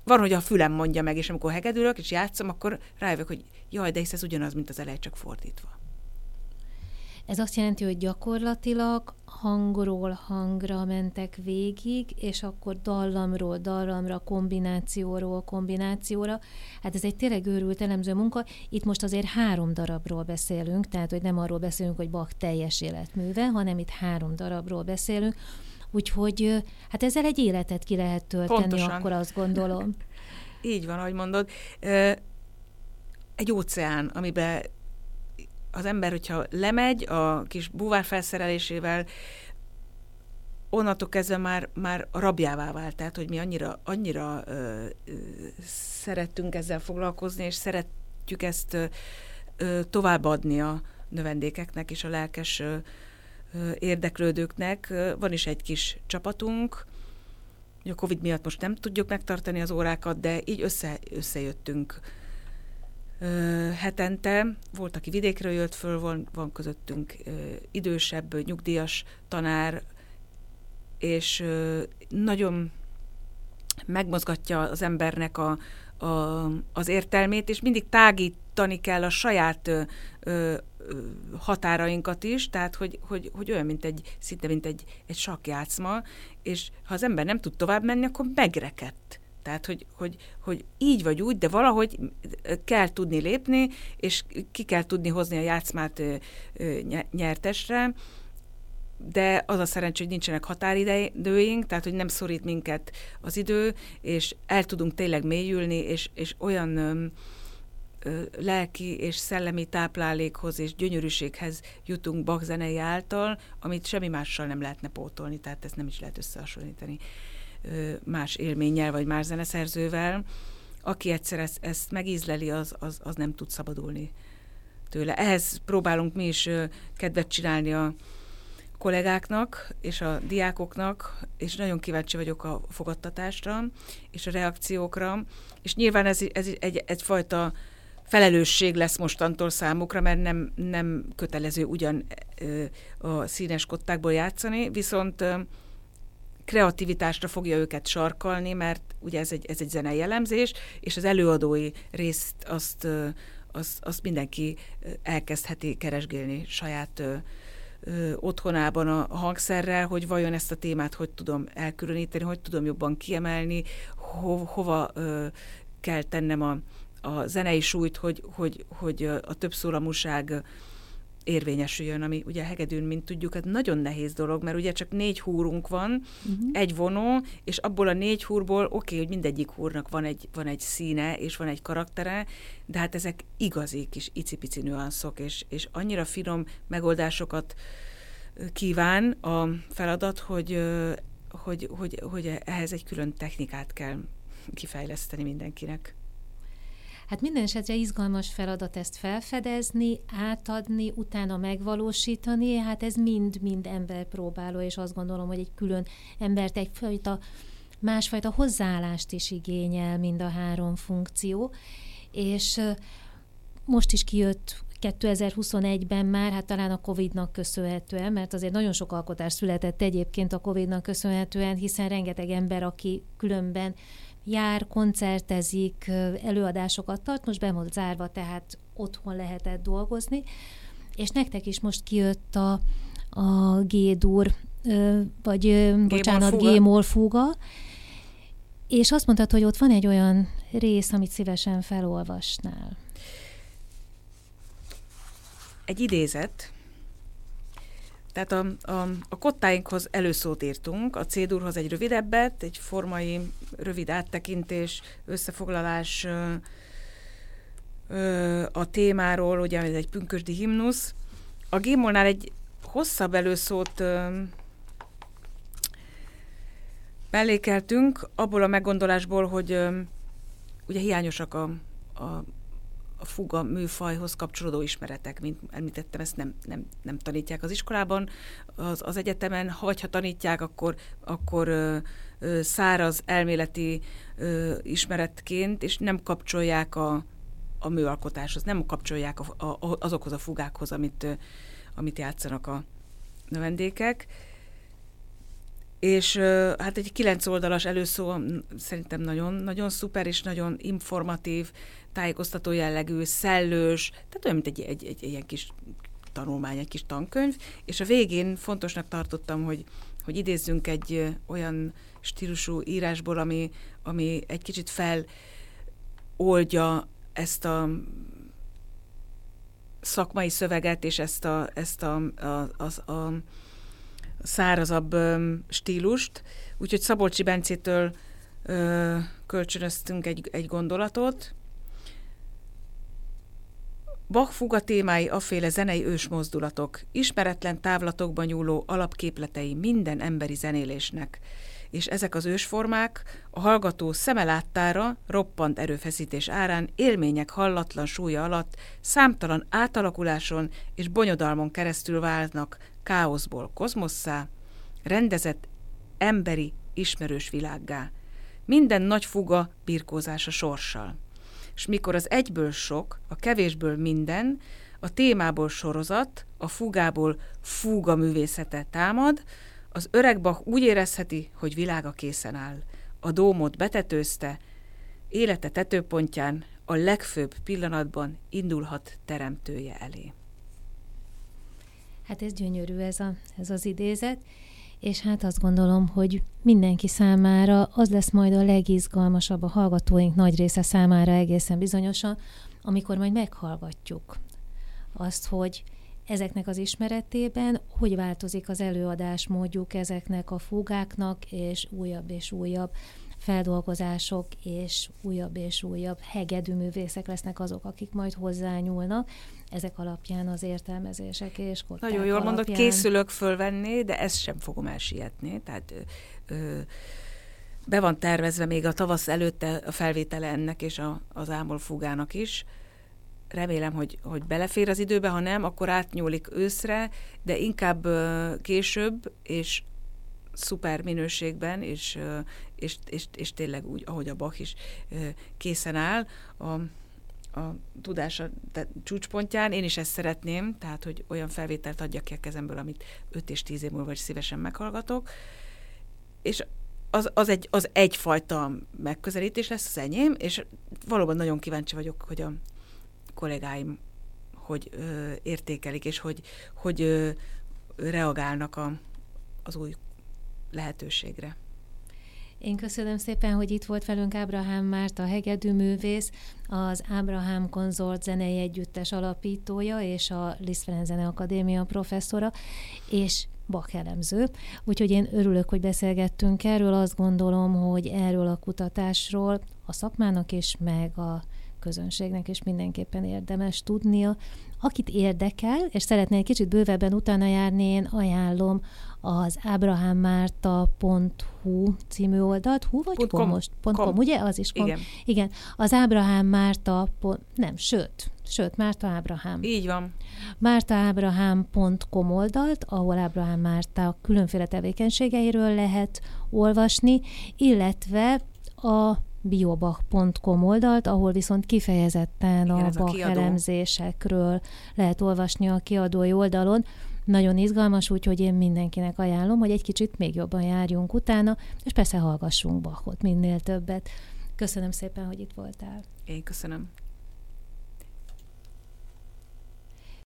van, hogy a fülem mondja meg, és amikor hegedülök, és játszom, akkor rájövök, hogy jaj, de hisz ez ugyanaz, mint az elej, csak fordítva. Ez azt jelenti, hogy gyakorlatilag hangról hangra mentek végig, és akkor dallamról dallamra, kombinációról kombinációra. Hát ez egy tényleg őrült elemző munka. Itt most azért három darabról beszélünk, tehát hogy nem arról beszélünk, hogy Bach teljes életműve, hanem itt három darabról beszélünk. Úgyhogy hát ezzel egy életet ki lehet tölteni, Pontosan. akkor azt gondolom. Így van, ahogy mondod. Egy óceán, amiben az ember, hogyha lemegy a kis búvár felszerelésével, onnantól kezdve már, már rabjává vált, tehát hogy mi annyira, annyira ö, ö, szerettünk ezzel foglalkozni, és szeretjük ezt ö, ö, továbbadni a növendékeknek és a lelkes ö, ö, érdeklődőknek. Van is egy kis csapatunk, a Covid miatt most nem tudjuk megtartani az órákat, de így össze, összejöttünk hetente. Volt, aki vidékről jött föl, van, van közöttünk idősebb, nyugdíjas tanár, és nagyon megmozgatja az embernek a, a, az értelmét, és mindig tágítani kell a saját ö, ö, határainkat is, tehát hogy, hogy, hogy olyan, mint egy, szinte mint egy, egy sakjátszma, és ha az ember nem tud tovább menni, akkor megrekedt. Tehát, hogy, hogy, hogy így vagy úgy, de valahogy kell tudni lépni, és ki kell tudni hozni a játszmát nyertesre, de az a szerencsé, hogy nincsenek határidőink, tehát hogy nem szorít minket az idő, és el tudunk tényleg mélyülni, és, és olyan ö, ö, lelki és szellemi táplálékhoz és gyönyörűséghez jutunk Bach által, amit semmi mással nem lehetne pótolni, tehát ezt nem is lehet összehasonlítani más élménnyel, vagy más zeneszerzővel. Aki egyszer ezt, ezt megízleli, az, az, az nem tud szabadulni tőle. Ehhez próbálunk mi is ö, kedvet csinálni a, kollégáknak és a diákoknak, és nagyon kíváncsi vagyok a fogadtatásra és a reakciókra, és nyilván ez, ez egy, egyfajta felelősség lesz mostantól számukra, mert nem, nem kötelező ugyan a színes kottákból játszani, viszont kreativitásra fogja őket sarkalni, mert ugye ez egy, ez egy zenei elemzés, és az előadói részt azt, azt, azt mindenki elkezdheti keresgélni saját ö, otthonában a hangszerrel, hogy vajon ezt a témát hogy tudom elkülöníteni, hogy tudom jobban kiemelni, ho, hova ö, kell tennem a, a zenei súlyt, hogy, hogy, hogy a többszólamúság érvényesüljön, ami ugye hegedűn, mint tudjuk, ez nagyon nehéz dolog, mert ugye csak négy húrunk van, uh-huh. egy vonó, és abból a négy húrból oké, okay, hogy mindegyik húrnak van egy, van egy színe, és van egy karaktere, de hát ezek igazi kis icipici nüanszok, és, és annyira finom megoldásokat kíván a feladat, hogy, hogy, hogy, hogy ehhez egy külön technikát kell kifejleszteni mindenkinek. Hát minden esetre izgalmas feladat ezt felfedezni, átadni, utána megvalósítani, hát ez mind-mind emberpróbáló, és azt gondolom, hogy egy külön embert egyfajta másfajta hozzáállást is igényel mind a három funkció, és most is kijött 2021-ben már, hát talán a Covid-nak köszönhetően, mert azért nagyon sok alkotás született egyébként a Covid-nak köszönhetően, hiszen rengeteg ember, aki különben jár, koncertezik, előadásokat tart, most be volt zárva, tehát otthon lehetett dolgozni, és nektek is most kijött a, a G-dur, vagy bocsánat, G-mol fuga, és azt mondtad, hogy ott van egy olyan rész, amit szívesen felolvasnál. Egy idézet, tehát a, a, a kottáinkhoz előszót írtunk, a cédurhoz egy rövidebbet, egy formai rövid áttekintés, összefoglalás ö, ö, a témáról, ugye ez egy pünkösdi himnusz. A Gémolnál egy hosszabb előszót ö, mellékeltünk, abból a meggondolásból, hogy ö, ugye hiányosak a, a a fuga műfajhoz kapcsolódó ismeretek, mint említettem, ezt nem, nem, nem tanítják az iskolában, az, az egyetemen, vagy ha tanítják, akkor, akkor ö, ö, száraz elméleti ö, ismeretként, és nem kapcsolják a, a műalkotáshoz, nem kapcsolják a, a, azokhoz a fugákhoz, amit, ö, amit játszanak a növendékek. És hát egy kilenc oldalas előszó szerintem nagyon, nagyon szuper, és nagyon informatív, tájékoztató jellegű, szellős, tehát olyan, mint egy, egy, egy, egy ilyen kis tanulmány, egy kis tankönyv, és a végén fontosnak tartottam, hogy, hogy idézzünk egy olyan stílusú írásból, ami, ami egy kicsit feloldja ezt a szakmai szöveget és ezt a, ezt a, a, a, a szárazabb stílust. Úgyhogy Szabolcsi Bencétől ö, kölcsönöztünk egy, egy gondolatot. Bach fuga témái aféle zenei ősmozdulatok, ismeretlen távlatokban nyúló alapképletei minden emberi zenélésnek, és ezek az ősformák a hallgató szemeláttára, roppant erőfeszítés árán, élmények hallatlan súlya alatt, számtalan átalakuláson és bonyodalmon keresztül válnak káoszból kozmosszá, rendezett emberi, ismerős világgá. Minden nagy fuga birkózása sorssal. És mikor az egyből sok, a kevésből minden, a témából sorozat, a fugából fúga művészete támad, az öreg Bach úgy érezheti, hogy világa készen áll. A dómot betetőzte, élete tetőpontján a legfőbb pillanatban indulhat teremtője elé. Hát ez gyönyörű ez, a, ez az idézet, és hát azt gondolom, hogy mindenki számára az lesz majd a legizgalmasabb a hallgatóink nagy része számára egészen bizonyosan, amikor majd meghallgatjuk azt, hogy ezeknek az ismeretében hogy változik az előadás módjuk ezeknek a fúgáknak, és újabb és újabb feldolgozások, és újabb és újabb hegedű művészek lesznek azok, akik majd hozzányúlnak ezek alapján az értelmezések és kották Nagyon jól alapján. mondod, készülök fölvenni, de ezt sem fogom elsietni. Tehát ö, be van tervezve még a tavasz előtte a felvétele ennek és a, az ámol fugának is. Remélem, hogy, hogy belefér az időbe, ha nem, akkor átnyúlik őszre, de inkább ö, később, és szuper minőségben, és, és, és, és tényleg úgy, ahogy a Bach is készen áll, a, a tudása csúcspontján. Én is ezt szeretném, tehát, hogy olyan felvételt adjak ki a kezemből, amit 5 és 10 év múlva is szívesen meghallgatok. És az, az, egy, az egyfajta megközelítés lesz az enyém, és valóban nagyon kíváncsi vagyok, hogy a kollégáim hogy ö, értékelik, és hogy, hogy ö, reagálnak a, az új lehetőségre. Én köszönöm szépen, hogy itt volt velünk Ábrahám Márta hegedű művész, az Ábrahám Konzort zenei együttes alapítója és a Liszt Zene Akadémia professzora, és Bach elemző. Úgyhogy én örülök, hogy beszélgettünk erről. Azt gondolom, hogy erről a kutatásról a szakmának is, meg a közönségnek is mindenképpen érdemes tudnia. Akit érdekel, és szeretné egy kicsit bővebben utána járni, én ajánlom az abrahammárta.hu című oldalt, hu vagy pont com, most? Pont com. com, ugye? Az is com. Igen. Igen. Az Ábrahám Márta, nem, sőt, sőt, Márta Ábrahám. Így van. mártaábrahám.com oldalt, ahol Ábrahám Márta különféle tevékenységeiről lehet olvasni, illetve a biobach.com oldalt, ahol viszont kifejezetten Igen, a Bach elemzésekről lehet olvasni a kiadói oldalon. Nagyon izgalmas, úgyhogy én mindenkinek ajánlom, hogy egy kicsit még jobban járjunk utána, és persze hallgassunk Bachot minél többet. Köszönöm szépen, hogy itt voltál. Én köszönöm.